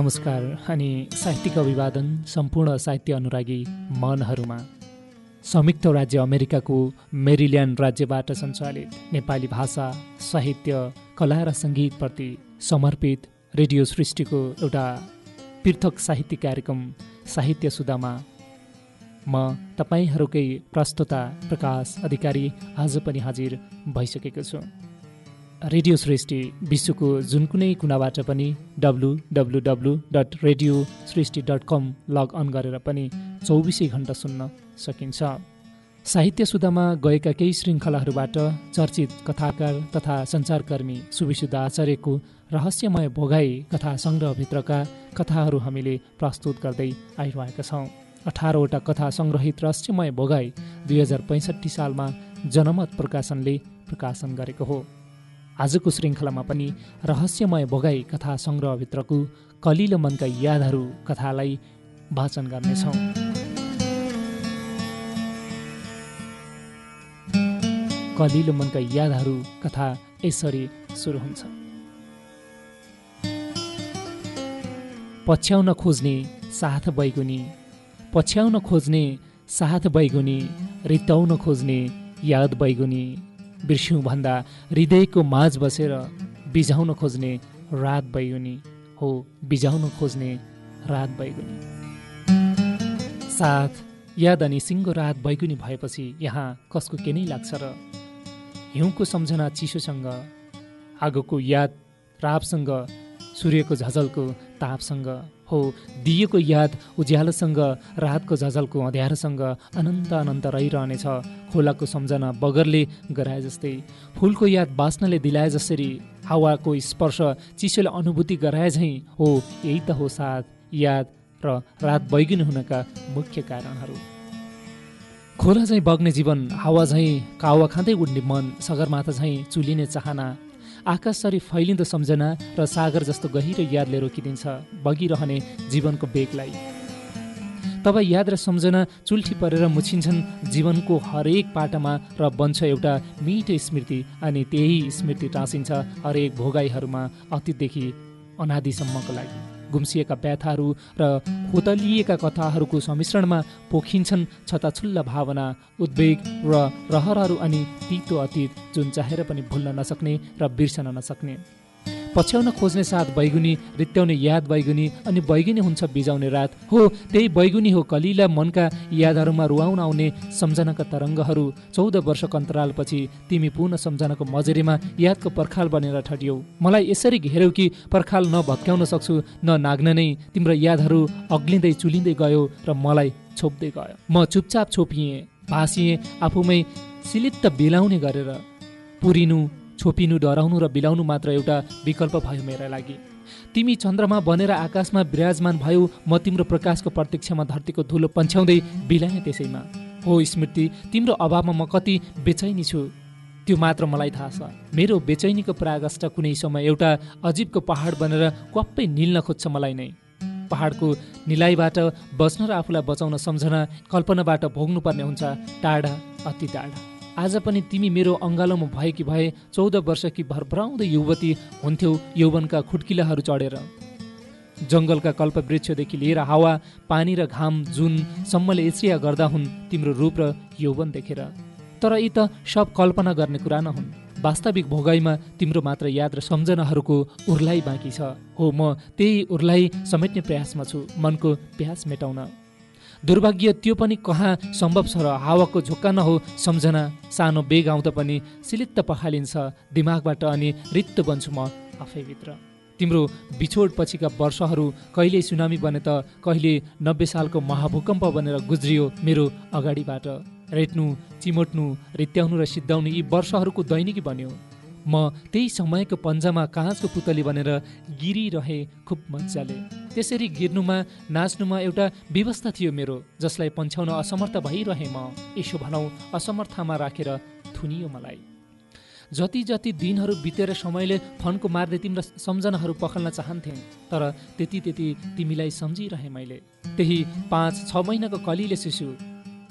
नमस्कार अनि साहित्यिक अभिवादन सम्पूर्ण साहित्य अनुरागी मनहरूमा। संयुक्त राज्य अमेरिकाको मेरिल्यान्ड राज्यबाट सञ्चालित नेपाली भाषा साहित्य कला र सङ्गीतप्रति समर्पित रेडियो सृष्टिको एउटा पृथक साहित्यिक कार्यक्रम साहित्य सुधामा म तपाईँहरूकै प्रस्तुता प्रकाश अधिकारी आज पनि हाजिर भइसकेको छु। रेडियो सृष्टि विश्वको जुन कुनै कुनाबाट पनि W W W dot radio Srishti dot com log on गरेर पनि चौबिसै घन्टा सुन्न सकिन्छ। साहित्य सुधामा गएका केही श्रृङ्खलाहरूबाट चर्चित कथाकार तथा सञ्चारकर्मी सुविशुद्ध आचार्यको रहस्यमय भोगाई कथा सङ्ग्रहभित्रका कथाहरू हामीले प्रस्तुत गर्दै आइरहेका छौँ। अठारवटा कथा सङ्ग्रहित रहस्यमय भोगाई दुई हजार पैँसठी सालमा जनमत प्रकाशनले प्रकाशन गरेको हो। आजको श्रृङ्खलामा पनि रहस्यमय भोगाई कथा सङ्ग्रहभित्रको कलिलो मनका यादहरू कथालाई वाचन गर्नेछौँ। कलिलो मनका यादहरू कथा यसरी सुरु हुन्छ। पछ्याउन खोज्ने साथ बैगुनी पछ्याउन खोज्ने साथ बैगुनी रित्ताउन खोज्ने याद बैगुनी। भन्दा हृदयको माझ बसेर बिझाउन खोज्ने रात बैगुनी हो बिझाउन खोज्ने रात बैगुनी साथ याद अनि सिङ्गो रात बैगुनी भएपछि यहाँ कसको के नै लाग्छ र? हिउँको सम्झना चिसोसँग आगोको याद रापसँग सूर्यको झझलको तापसँग। हो दिएको याद उज्यालोसँग रातको झझलको अँध्यारोसँग अनन्त अनन्त रहिरहनेछ। खोलाको सम्झना बगरले गराए जस्तै। फुलको याद बाँच्नले दिलाए जसरी। हावाको स्पर्श चिसोले अनुभूति गराए झैँ। हो यही त हो साथ याद र रात बैगुन हुनका मुख्य कारणहरू। खोला झैँ बग्ने जीवन हावा झैँ कावा खाँदै उड्ने मन सगरमाथा झैँ चुलिने चाहना। आकाशसरी फैलिँदो सम्झना र सागर जस्तो गहिरो यादले रोकिदिन्छ बगिरहने जीवनको बेगलाई। तब याद र सम्झना चुल्ठी परेर मुछिन्छन् जीवनको हरेक पाटामा र बन्छ एउटा मिठो स्मृति अनि त्यही स्मृति टाँसिन्छ हरेक भोगाईहरूमा अतीतदेखि अनादिसम्मको लागि। गुम्सिएका व्यथाहरू र खोतलिएका कथाहरूको सम्मिश्रणमा पोखिन्छन् छताछुल्ला भावना उद्वेग र रहरहरू अनि तितो अतीत जुन चाहेर पनि भुल्न नसक्ने र बिर्सन नसक्ने। पछ्याउन खोज्ने साथ बैगुनी रित्याउने याद बैगुनी अनि बैगुनी हुन्छ बिजाउने रात। हो त्यही बैगुनी हो कलिला मनका यादहरूमा रुवाउन आउने सम्झनाका तरङ्गहरू। चौध वर्षको अन्तरालपछि तिमी पुनः सम्झनाको मजेरीमा यादको पर्खाल बनेर ठडियौ। मलाई यसरी घेर्यौ कि पर्खाल न सक्छु न नाग्न नै। तिम्रो यादहरू अग्लिँदै चुलिँदै गयो र मलाई छोप्दै गयो। म चुपचाप छोपिएँ भाँसिएँ आफूमै सिलित्त बिलाउने गरेर। पुरिनु छोपिनु डराउनु र बिलाउनु मात्र एउटा विकल्प भयो मेरा लागि। तिमी चन्द्रमा बनेर आकाशमा विराजमान भयो म तिम्रो प्रकाशको प्रत्यक्षमा धरतीको धुलो पन्छ्याउँदै बिलाएँ त्यसैमा। हो स्मृति तिम्रो अभावमा म कति बेचैनी छु। त्यो मात्र मलाई थाहा छ। मेरो बेचैनीको प्रागष्ट कुनै समय एउटा अजीबको पहाड बनेर क्वाप्पै निल्न खोज्छ मलाई नै। पहाडको निलाइबाट बस्न र आफूलाई बचाउन सम्झना कल्पनाबाट भोग्नुपर्ने हुन्छ। टाढा अति टाढा। आज पनि तिमी मेरो अङ्गालोमा भएकी भए चौध वर्षकी भरभराउँदै युवती हुन्थ्यौ यौवनका खुट्किलाहरू चढेर। जङ्गलका कल्पवृक्षदेखि लिएर हावा पानी र घाम जुन सम्मले एसिया गर्दा हुन् तिम्रो रूप र यौवन देखेर। तर यी त सब कल्पना गर्ने कुरा नहुन् वास्तविक भोगाईमा तिम्रो मात्र याद र सम्झनाहरूको उर्लाई बाँकी छ। हो म त्यही उर्लाई समेट्ने प्रयासमा छु। मनको प्यास मेटाउन। दुर्भाग्य त्यो पनि कहाँ सम्भव छ र हावाको झोक्का नहो सम्झना। सानो बेग आउँदा पनि सिलित्त पखालिन्छ। दिमागबाट अनि रित्त बन्छु म आफैभित्र। तिम्रो बिछोड पछिका वर्षहरू कहिले सुनामी बने त कहिले नब्बे सालको महाभूकम्प बनेर गुज्रियो मेरो अगाडिबाट। रेट्नु चिमोट्नु रित्याउनु र सिद्धाउनु यी वर्षहरूको दैनिकी बन्यो। म त्यही समयको पन्जामा काँचको पुतली बनेर गिरिरहे खुब मजाले। त्यसरी गिर्नुमा नाच्नुमा एउटा व्यवस्था थियो मेरो जसलाई पन्छ्याउन असमर्थ भइरहे म। यसो भनौँ असमर्थमा राखेर थुनियो मलाई। जति जति दिनहरू बितेर समयले फन्को मार्दै तिम्रो सम्झनाहरू पखल्न चाहन्थे तर त्यति त्यति तिमीलाई सम्झिरहे मैले। त्यही पाँच छ महिनाको कलिले शिशु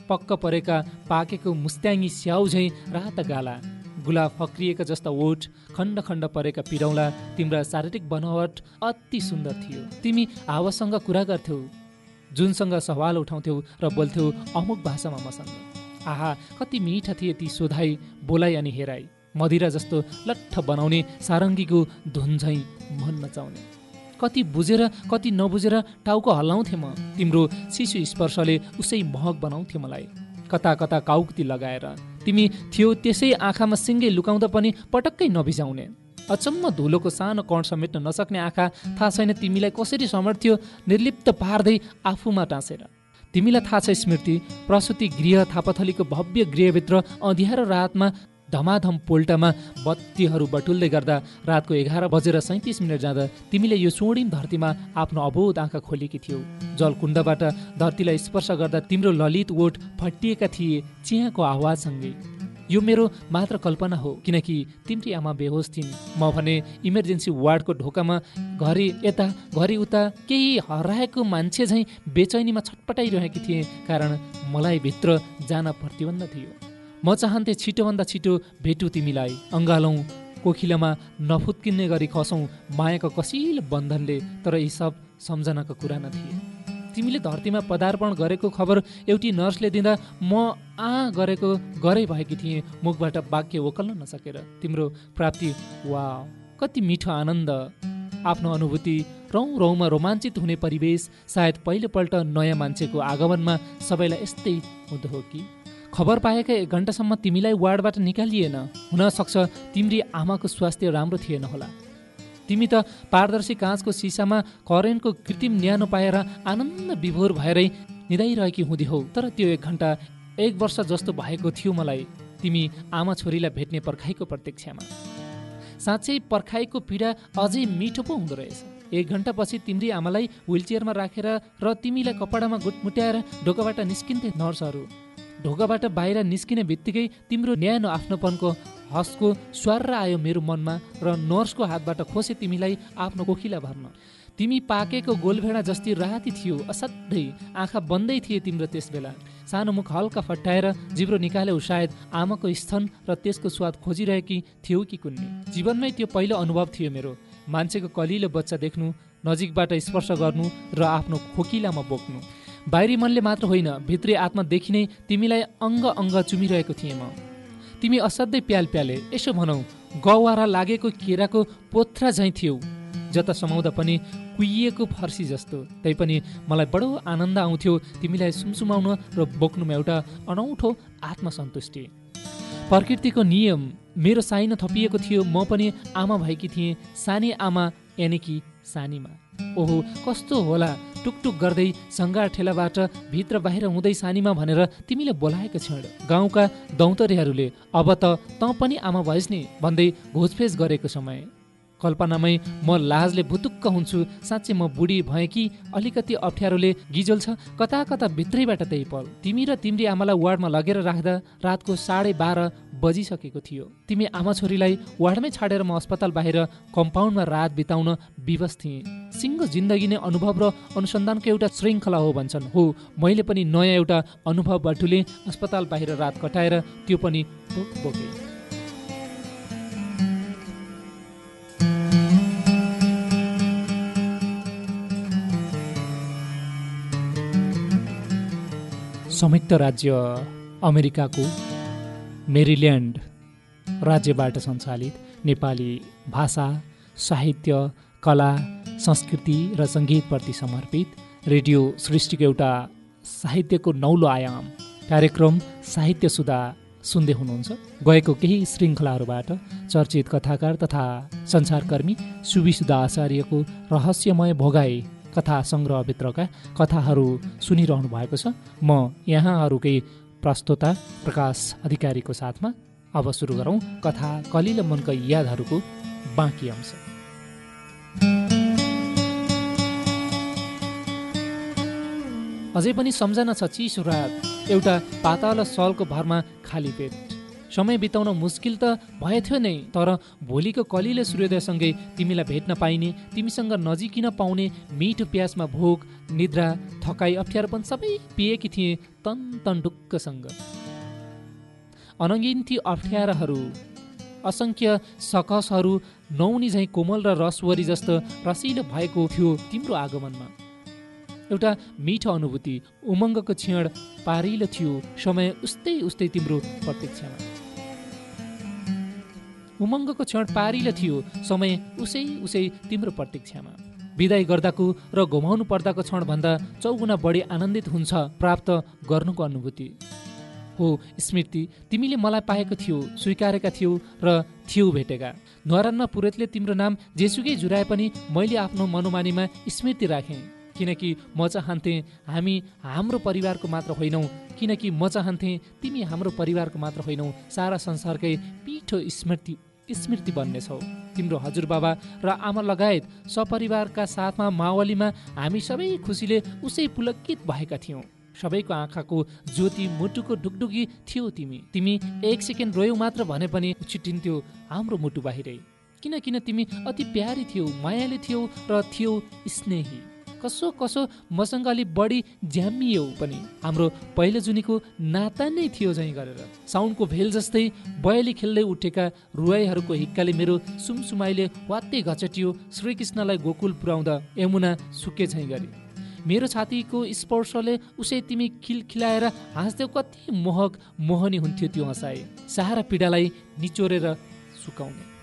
पक्क परेका पाकेको मुस्त्याङ्गी स्याउ झैँ रात गाला। गुलाब फक्रिएका जस्ता ओठ खण्ड खण्ड परेका पिरौला तिम्रा शारीरिक बनावट अति सुन्दर थियो। तिमी हावासँग कुरा गर्थ्यौ जुनसँग सवाल उठाउँथ्यौ र बोल्थ्यौ अमुक भाषामा मसँग। आहा कति मिठा थिए ती सोधाइ बोलाइ अनि हेराई। मदिरा जस्तो लट्ठ बनाउने सारङ्गीको धुन झैँ मन नचाउने। कति बुझेर कति नबुझेर टाउको हल्लाउँथे म। तिम्रो शिशु स्पर्शले उसै महक बनाउँथ्यो मलाई। कता कता काउक्ती लगाएर तिमी थियो त्यसै आँखामा सिङ्गे लुकाउँदा पनि पटक्कै नभिजाउने। अचम्म धुलोको सानो कण समेट्न नसक्ने आँखा थाहा छैन तिमीलाई कसरी समर्थ्यो निर्लिप्त पार्दै आफूमा टाँसेर। तिमीलाई थाहा छ स्मृति प्रसुति गृह थापाथलीको भव्य गृहभित्र अँध्यारो रातमा धमाधम पोल्टामा बत्तीहरू बटुल्दै गर्दा रातको एघार बजेर सैँतिस मिनट जाँदा तिमीले यो स्वर्णिम धरतीमा आफ्नो अबोध आँखा खोलेकी थियौ। जलकुण्डबाट धरतीलाई स्पर्श गर्दा तिम्रो ललित ओठ फटिएका थिए चियाको आवाजसँगै। यो मेरो मात्र कल्पना हो किनकि तिम्री आमा बेहोस थिइन्। म भने इमर्जेन्सी वार्डको ढोकामा घरि यता घरि उता केही हराएको मान्छे झैँ बेचैनीमा छटपटाइरहेकी थिएँ कारण मलाई भित्र जान प्रतिबन्ध थियो। म चाहन्थेँ छिटोभन्दा छिटो भेटु तिमीलाई। अङ्गालौँ कोखिलामा नफुत्किने गरी खसौँ। मायाको कसिलो बन्धनले तर यी सब सम्झनाको कुरा न थिए तिमीले धरतीमा पदार्पण गरेको खबर एउटी नर्सले दिँदा म आ गरेको गरै भएकी थिएँ। मुखबाट वाक्य ओकल्न नसकेर। तिम्रो प्राप्ति वा कति मिठो आनन्द। आफ्नो अनुभूति रौँ रौँमा रोमाञ्चित हुने परिवेश सायद पहिलोपल्ट नयाँ मान्छेको आगमनमा सबैलाई यस्तै हुँदो हो कि? खबर पाएका एक घन्टासम्म तिमीलाई वार्डबाट निकालिएन। हुन सक्छ तिम्री आमाको स्वास्थ्य राम्रो थिएन होला। तिमी त पारदर्शी काँचको सिसामा करेन्टको कृत्रिम न्यानो पाएर आनन्द विभोर भएरै निदाइरहेकी हुँदी हौ। तर त्यो एक घन्टा एक वर्ष जस्तो भएको थियो मलाई तिमी आमा छोरीलाई भेट्ने पर्खाइको प्रत्यक्षमा। साँच्चै पर्खाइको पीडा अझै मिठो पो हुँदो रहेछ। एक घन्टापछि तिम्री आमालाई विलचेयरमा राखेर र तिमीलाई कपडामा गुटमुट्याएर ढोकाबाट निस्किन्थे नर्सहरू। ढोकाबाट बाहिर निस्किने बित्तिकै तिम्रो न्यानो आफ्नोपनको हसको स्वर आयो मेरो मनमा र नर्सको हातबाट खोसे तिमीलाई आफ्नो कोखिला भर्न। तिमी पाकेको गोलभेडा जस्ती राति थियो असाध्यै आँखा बन्दै थिए तिम्रो त्यस बेला सानो मुख हल्का फट्टाएर जिब्रो निकाल्यौ सायद आमाको स्तन र त्यसको स्वाद खोजिरहेकी थियौ कि कुन्ने। जीवनमै त्यो पहिलो अनुभव थियो मेरो। मान्छेको कलिलो बच्चा देख्नु नजिकबाट स्पर्श गर्नु र आफ्नो खोकिलामा बोक्नु। बाहिरी मनले मात्र होइन भित्री आत्मादेखि नै तिमीलाई अङ्ग अङ्ग चुमिरहेको थिएँ म। तिमी असाध्यै प्याल प्याले यसो भनौ गवारा लागेको केराको पोथ्रा झैँ थियौ जता समाउँदा पनि कुहिएको फर्सी जस्तो तैपनि मलाई बडो आनन्द आउँथ्यो तिमीलाई सुमसुमाउन र बोक्नुमा एउटा अनौठो आत्मसन्तुष्टि। प्रकृतिको नियम मेरो साइनो थपिएको थियो म पनि आमा भएकी थिएँ सानी आमा यानि कि सानीमा। ओहो कस्तो होला टुकटुक गर्दै सङ्गार ठेलाबाट भित्र बाहिर हुँदै सानीमा भनेर तिमीले बोलाएको क्षण गाउँका दौतरीहरूले अब त तँ पनि आमा भएस् नि भन्दै घोजफेज गरेको समय। कल्पनामै म लाजले भुतुक्क हुन्छु साँच्चै म बुढी भएँ कि अलिकति अप्ठ्यारोले गिजोल छ कता कता भित्रैबाट त्यही पल। तिमी र तिम्री आमालाई वार्डमा लगेर राख्दा रातको साढे बाह्र बजिसकेको थियो। तिमी आमा छोरीलाई वार्डमै छाडेर म अस्पताल बाहिर कम्पाउन्डमा रात बिताउन विवश थिएँ। सिङ्गो जिन्दगी नै अनुभव र अनुसन्धानको एउटा श्रृङ्खला हो भन्छन्। हो मैले पनि नयाँ एउटा अनुभव बटुले अस्पताल बाहिर रात कटाएर त्यो पनि बोकेँ। संयुक्त राज्य अमेरिकाको मेरिल्यान्ड राज्यबाट सञ्चालित नेपाली भाषा साहित्य कला संस्कृति र सङ्गीतप्रति समर्पित रेडियो सृष्टिको एउटा साहित्यको नौलो आयाम कार्यक्रम साहित्य सुधा सुन्दै हुनुहुन्छ। गएको केही श्रृङ्खलाहरूबाट चर्चित कथाकार तथा सञ्चारकर्मी सुविसुधा आचार्यको रहस्यमय भोगाई कथा सङ्ग्रहभित्रका कथाहरू सुनिरहनु भएको छ। म यहाँहरूकै प्रस्तोता प्रकाश अधिकारीको साथमा अब सुरु गरौँ कथा कलिलो मनका यादहरूको बाँकी अंश। अझै पनि सम्झना छ चिसो रात एउटा पाताल सलको भरमा खाली पेट। समय बिताउन मुस्किल त भएथ्यो नै तर भोलिको कलिलो सूर्योदयसँगै तिमीलाई भेट्न पाइने तिमीसँग नजिकिन पाउने मिठो प्यासमा भोग निद्रा थकाइ अप्ठ्यारोपन सबै पिएकी थिए तन तन ढुक्कसँग। अनङ्गिन ती अप्ठ्याराहरू असङ्ख्य सकसहरू नौनी झैँ कोमल र रसवरी जस्तो रसिलो भएको थियो तिम्रो आगमनमा। एउटा मिठो अनुभूति उमङ्गको क्षण पारिलो थियो समय उस्तै उस्तै तिम्रो प्रत्यक्षमा उमङ्गको क्षण पारिलो थियो। समय उसै उसै तिम्रो प्रतीक्षामा विदाई गर्दाको र घुमाउनु पर्दाको क्षणभन्दा चौगुना बढी आनन्दित हुन्छ प्राप्त गर्नुको अनुभूति। हो स्मृति तिमीले मलाई पाएको थियो स्वीकारेका थियौ र थियौ भेटेका। न्वारानमा पुरोहितले तिम्रो नाम जेसुकै जुराए पनि मैले आफ्नो मनोमानीमा स्मृति राखेँ। किनकि म चाहन्थेँ हामी हाम्रो परिवारको मात्र होइनौ किनकि म चाहन्थेँ तिमी हाम्रो परिवारको मात्र होइनौ। सारा संसारकै पिठो स्मृति स्मृति बन्नेछौ। तिम्रो हजुरबाबा र आमा लगायत सपरिवारका साथमा मावलीमा हामी सबै खुसीले उसै पुलकित भएका थियौँ। सबैको आँखाको ज्योति मुटुको ढुकढुकी थियो तिमी। तिमी एक सेकेन्ड रोयौ मात्र भने पनि छिटिन्थ्यो हाम्रो मुटु बाहिरै। किन किन तिमी अति प्यारी थियौ मायाले थियौ र थियौ स्नेही। कसो कसो मसँग अलिक बढी झ्याम्मियौ पनि। हाम्रो पहिलो जुनीको नाता नै थियो झैँ गरेर। साउन्डको भेल जस्तै बयली खेल्दै उठेका रुवाईहरूको हिक्काले मेरो सुमसुमाइले वात्तै घचटियो श्रीकृष्णलाई गोकुल पुर्याउँदा यमुना सुके झैँ गरे। मेरो छातीको स्पर्शले उसै तिमी खिलखिलाएर हाँस्दै कति मोहक मोहनी हुन्थ्यो त्यो हँसाए सहारा पीडालाई निचोरेर सुकाउने।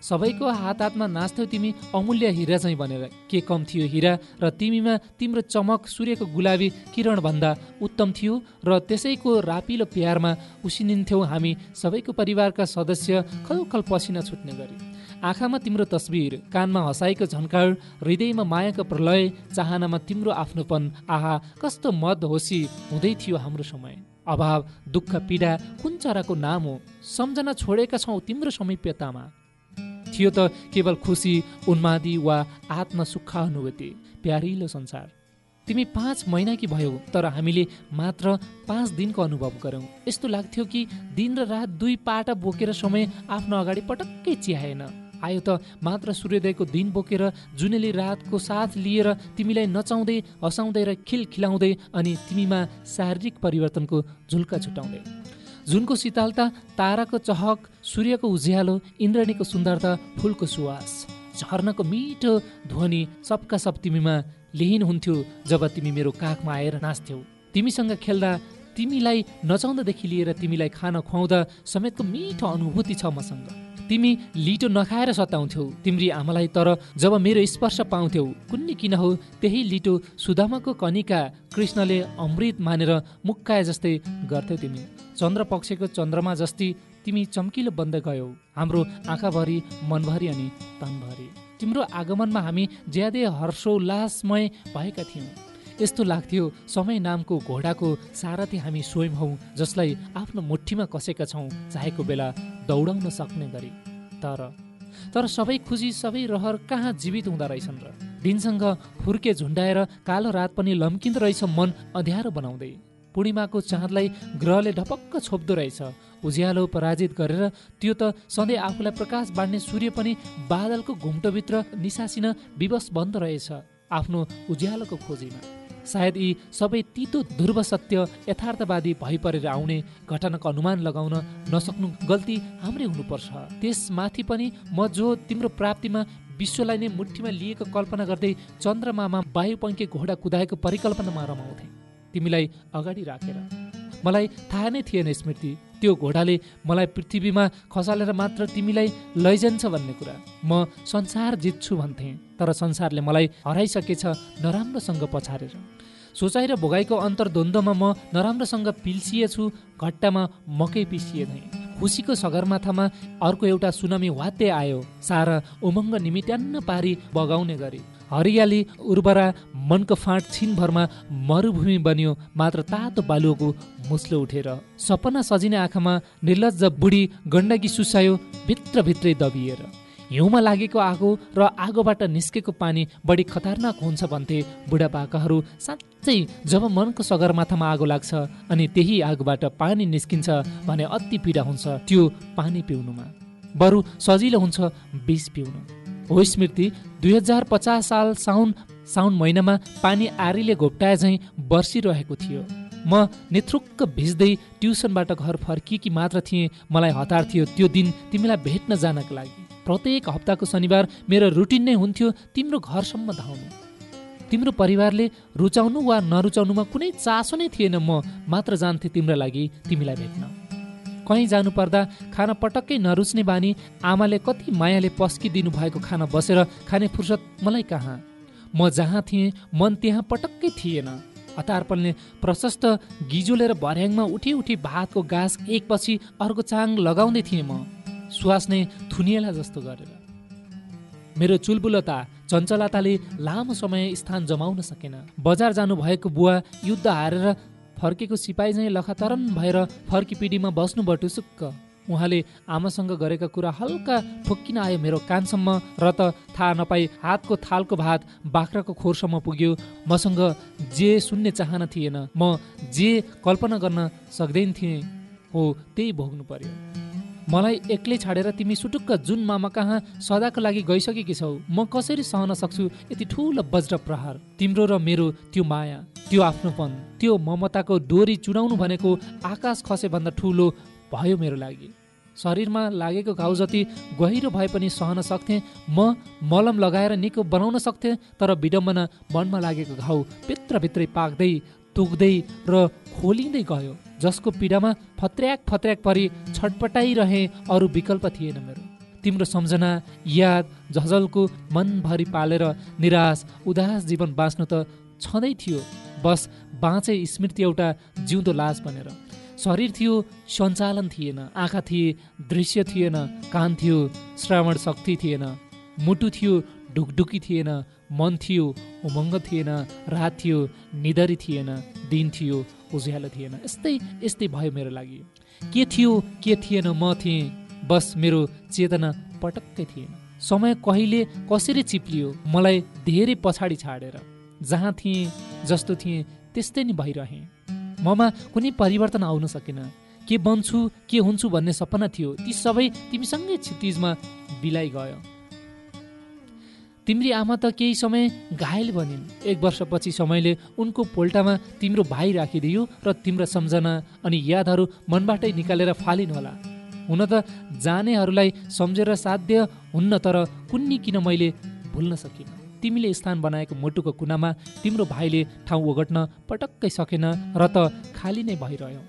सबैको हात हातमा नाच्थ्यौ तिमी अमूल्य हिरा चाहिँ भनेर। के कम थियो हिरा? र तिमीमा तिम्रो चमक सूर्यको गुलाबी किरणभन्दा उत्तम थियो। र त्यसैको रापिलो प्यारमा उसिनिन्थ्यौ हामी सबैको परिवारका सदस्य खलखल पसिना छुट्ने गरी। आँखामा तिम्रो तस्बिर कानमा हँसाइको झन्कार हृदयमा मायाको प्रलय चाहनामा तिम्रो आफ्नोपन आहा कस्तो मद होसी हुँदै थियो हाम्रो समय। अभाव दुःख पीडा कुन चराको नाम हो? सम्झना छोडेका छौ तिम्रो समीप्यतामा। थियो त केवल खुसी उन्मादी वा आत्म सुख अनुभूति प्यारिलो संसार। तिमी पाँच महिनाकी भयौ तर हामीले मात्र पाँच दिनको अनुभव गऱ्यौँ यस्तो लाग्थ्यो कि दिन र रात दुई पाटा बोकेर समय आफ्नो अगाडि पटक्कै चिहाएन। आयो त मात्र सूर्योदयको दिन बोकेर जुनेली रातको साथ लिएर तिमीलाई नचाउँदै हँसाउँदै र खिल खिलाउँदै अनि तिमीमा शारीरिक परिवर्तनको झुल्का छुटाउँदै। जुनको शीतलता ताराको चहक सूर्यको उज्यालो इन्द्रणीको सुन्दरता फुलको सुवास। झर्नको मिठो ध्वनि सबका सब तिमीमा लिहिन हुन्थ्यो जब तिमी मेरो काखमा आएर नाच्थ्यौ। तिमीसँग खेल्दा तिमीलाई नचाउँदादेखि लिएर तिमीलाई खान खुवाउँदा समेतको मिठो अनुभूति छ मसँग। तिमी लिटो नखाएर सताउँथ्यौ। तिम्री आमालाई तर जब मेरो स्पर्श पाउँथ्यौ कुन्नी किन हो? त्यही लिटो सुदामाको कनिका कृष्णले अमृत मानेर मुक्काए जस्तै गर्थ्यौ तिमी। चन्द्र पक्षको चन्द्रमा जस्ती तिमी चम्किलो बन्द गयौ। हाम्रो आँखाभरि मनभरि अनि तनभरि। तिम्रो आगमनमा हामी ज्यादै हर्षोल्लासमय भएका थियौँ। यस्तो लाग्थ्यो समय नामको घोडाको सारथी हामी स्वयं हौ जसलाई आफ्नो मुठीमा कसेका छौँ चाहेको बेला दौडाउन सक्ने गरी। तर तर सबै खुसी सबै रहर कहाँ जीवित हुँदो रहेछन् र? दिनसँग फुर्के झुन्डाएर कालो रात पनि लम्किँदो रहेछ मन अध्यारो बनाउँदै। पूर्णिमाको चाँदलाई ग्रहले ढपक्क छोप्दो रहेछ। उज्यालो पराजित गरेर त्यो त सधैँ आफूलाई प्रकाश बाँड्ने सूर्य पनि बादलको घुम्टोभित्र निसासिन विवश बन्द रहेछ आफ्नो उज्यालोको खोजीमा। सायद यी सबै तितो ध्रुव सत्य यथार्थवादी भइपरेर आउने घटनाको अनुमान लगाउन नसक्नु गल्ती हाम्रै हुनुपर्छ। त्यसमाथि पनि म जो तिम्रो प्राप्तिमा विश्वलाई नै मुठीमा लिएको कल्पना गर्दै चन्द्रमामा वायुपङ्के घोडा कुदाएको परिकल्पनामा रमाउँथे। तिमीलाई अगाडि राखेर। मलाई थाहा नै थिएन स्मृति त्यो घोडाले मलाई पृथ्वीमा खसालेर मात्र तिमीलाई लैजान्छ भन्ने कुरा। म संसार जित्छु भन्थेँ तर संसारले मलाई हराइसकेछ नराम्रोसँग पछारेर। सोचाइ र भोगाइको अन्तर्द्वन्द्वमा म नराम्रोसँग पिल्सिएछु घट्टामा मकै पिसिए नै। खुसीको सगरमाथामा अर्को एउटा सुनामी वात्तै आयो सारा उमङ्ग निमिट्यान्न पारी बगाउने गरी। हरियाली उर्वरा मनको फाँट छिनभरमा मरुभूमि बन्यो मात्र तातो बालुको मुस्लो उठेर। सपना सजिने आँखामा निर्लज बुढी गण्डकी सुसायो भित्रभित्रै दबिएर। हिउँमा लागेको आगो र आगोबाट निस्केको पानी बढी खतरनाक हुन्छ भन्थे बुढापाकाहरू। साँच्चै जब मनको सगरमाथामा आगो लाग्छ अनि त्यही आगोबाट पानी निस्किन्छ भने अति पीडा हुन्छ त्यो पानी पिउनुमा। बरु सजिलो हुन्छ विष पिउनु। हो स्मृति दुई हजार पचास साल साउन साउन महिनामा पानी आरीले घोप्टाए झैँ बर्सिरहेको थियो। म नेत्रुक्क भिज्दै ट्युसनबाट घर फर्किएकी मात्र थिएँ। मलाई हतार थियो त्यो दिन तिमीलाई भेट्न जानका लागि। प्रत्येक हप्ताको शनिबार मेरो रुटिन नै हुन्थ्यो तिम्रो घरसम्म धाउनु। तिम्रो परिवारले रुचाउनु वा नरुचाउनुमा कुनै चासो नै थिएन म मात्र जान्थेँ तिम्रो लागि तिमीलाई भेट्न। कहीँ जानुपर्दा खाना पटक्कै नरुच्ने बानी आमाले कति मायाले पस्किदिनु भएको खाना बसेर खाने फुर्सद मलाई कहाँ? म जहाँ थिएँ मन त्यहाँ पटक्कै थिएन। हतारपनले प्रशस्त गिजोलेर भर्याङमा उठी उठी भातको गाँस एकपछि अर्को चाङ लगाउँदै थिएँ म। सुवास नै थुनिएला जस्तो गरेर। मेरो चुलबुलता चञ्चलताले लामो समय स्थान जमाउन सकेन। बजार जानुभएको बुवा युद्ध हारेर फर्केको सिपाही चाहिँ लखातरन भएर बस्नु बटुसुक्क उहाँले आमासँग गरेका कुरा हल्का ठोक्किन आयो मेरो कानसम्म र त थाहा नपाई हातको थालको भात बाख्राको खोरसम्म पुग्यो। मसँग जे सुन्ने चाहना थिएन। म जे कल्पना गर्न सक्दैन थिएँ। हो त्यही भोग्नु पर्यो। मलाई एक्लै छाडेर तिमी सुटुक्क जुन मामा कहाँ सदाको लागि गइसकेकी छौ म कसरी सहन सक्छु यति ठुलो वज्र प्रहार? तिम्रो र मेरो त्यो माया त्यो आफ्नोपन त्यो ममताको डोरी चुडाउनु भनेको आकाश खसे भन्दा ठुलो भयो मेरो लागि। शरीरमा लागेको घाउ जति गहिरो भए पनि सहन सक्थेँ म मलम लगाएर निको बनाउन सक्थेँ तर विडम्बना मनमा लागेको घाउ भित्रभित्रै पाक्दै तुक्दै र खोलिँदै गयो जसको पीडामा फत्र्याक फत्र्याक परि छटपटाइरहे अरू विकल्प थिएन मेरो। तिम्रो सम्झना याद झझलको मनभरि पालेर निराश उदास जीवन बाँच्नु त छँदै थियो। बस बाँचे स्मृति एउटा जिउँदो लाज बनेर। शरीर थियो सञ्चालन थिएन आँखा थिए दृश्य थिएन कान थियो श्रावण शक्ति थिएन। मुटु थियो ढुकढुकी थिएन मन थियो उमङ्ग थिएन रात थियो निदरी थिएन दिन थियो उज्यालो थिएन। यस्तै यस्तै भयो मेरो लागि। के थियो के थिएन म थिएँ। बस मेरो चेतना पटक्कै थिएन। समय कहिले कसरी चिप्लियो मलाई धेरै पछाडि छाडेर। जहाँ थिएँ जस्तो थिएँ त्यस्तै नै भइरहेँ। ममा कुनै परिवर्तन आउन सकेन। के बन्छु के हुन्छु भन्ने सपना थियो। ती सबै तिमीसँगै क्षितिजमा बिलाइ गयो। तिम्री आमा त केही समय घायल बनिन्। एक वर्षपछि समयले उनको पोल्टामा तिम्रो भाइ राखिदियो र तिम्रा सम्झना अनि यादहरू मनबाटै निकालेर फालिन् होला। हुन त जानेहरूलाई सम्झेर साध्य हुन्न तर कुन्नी किन मैले भुल्न सकिनँ? तिमीले स्थान बनाएको मुटुको कुनामा तिम्रो भाइले ठाउँ ओगट्न पटक्कै सकेन र त खाली नै भइरह्यो।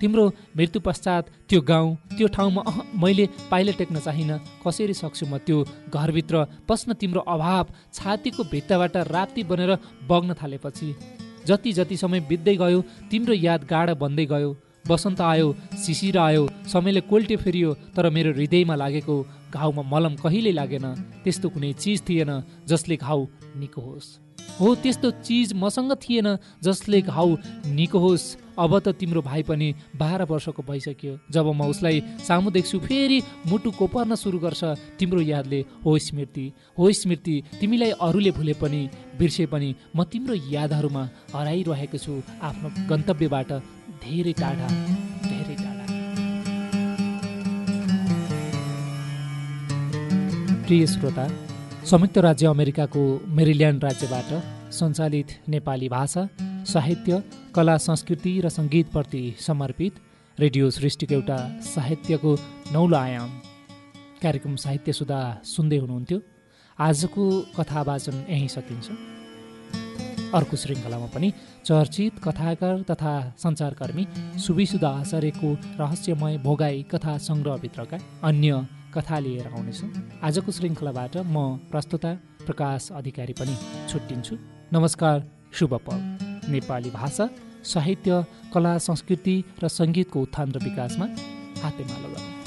तिम्रो मृत्यु पश्चात त्यो गाउँ त्यो ठाउँमा अह मैले पाइले टेक्न चाहिनँ। कसरी सक्छु म त्यो घरभित्र पस्न तिम्रो अभाव छातीको भित्ताबाट राप्ती बनेर बग्न थालेपछि? जति जति समय बित्दै गयो तिम्रो याद गाडा बन्दै गयो। बसन्त आयो शिशिर आयो समयले कोल्टे फेरियो तर मेरो हृदयमा लागेको घाउमा मलम कहिल्यै लागेन त्यस्तो कुनै चिज थिएन जसले घाउ निको होस्। हो त्यस्तो चिज मसँग थिएन जसले घाउ निको होस्। अब त तिम्रो भाइ पनि बाह्र वर्षको भइसक्यो। जब म उसलाई सामु देख्छु फेरि मुटु कोपर्न सुरु गर्छ तिम्रो यादले। हो स्मृति। हो स्मृति तिमीलाई अरूले भुले पनि बिर्से पनि म तिम्रो यादहरूमा हराइरहेको छु। आफ्नो गन्तव्यबाट धेरै टाढा। प्रिय श्रोता संयुक्त राज्य अमेरिकाको मेरिल्यान्ड राज्यबाट सञ्चालित नेपाली भाषा साहित्य कला संस्कृति र सङ्गीतप्रति समर्पित रेडियो सृष्टिको एउटा साहित्यको नौलो आयाम। कार्यक्रम साहित्य सुधा सुन्दै हुनुहुन्थ्यो। आजको कथा वाचन यहीँ सकिन्छ। अर्को श्रृङ्खलामा पनि चर्चित कथाकार तथा सञ्चारकर्मी सुविसुदा आचार्यको रहस्यमय भोगाई कथा सङ्ग्रहभित्रका अन्य कथा लिएर आउनेछु। आजको श्रृङ्खलाबाट म प्रस्तुता प्रकाश अधिकारी पनि छुट्टिन्छु। नमस्कार शुभ पल। नेपाली भाषा साहित्य कला संस्कृति र सङ्गीतको उत्थान र विकासमा हातेमालो गर्नु।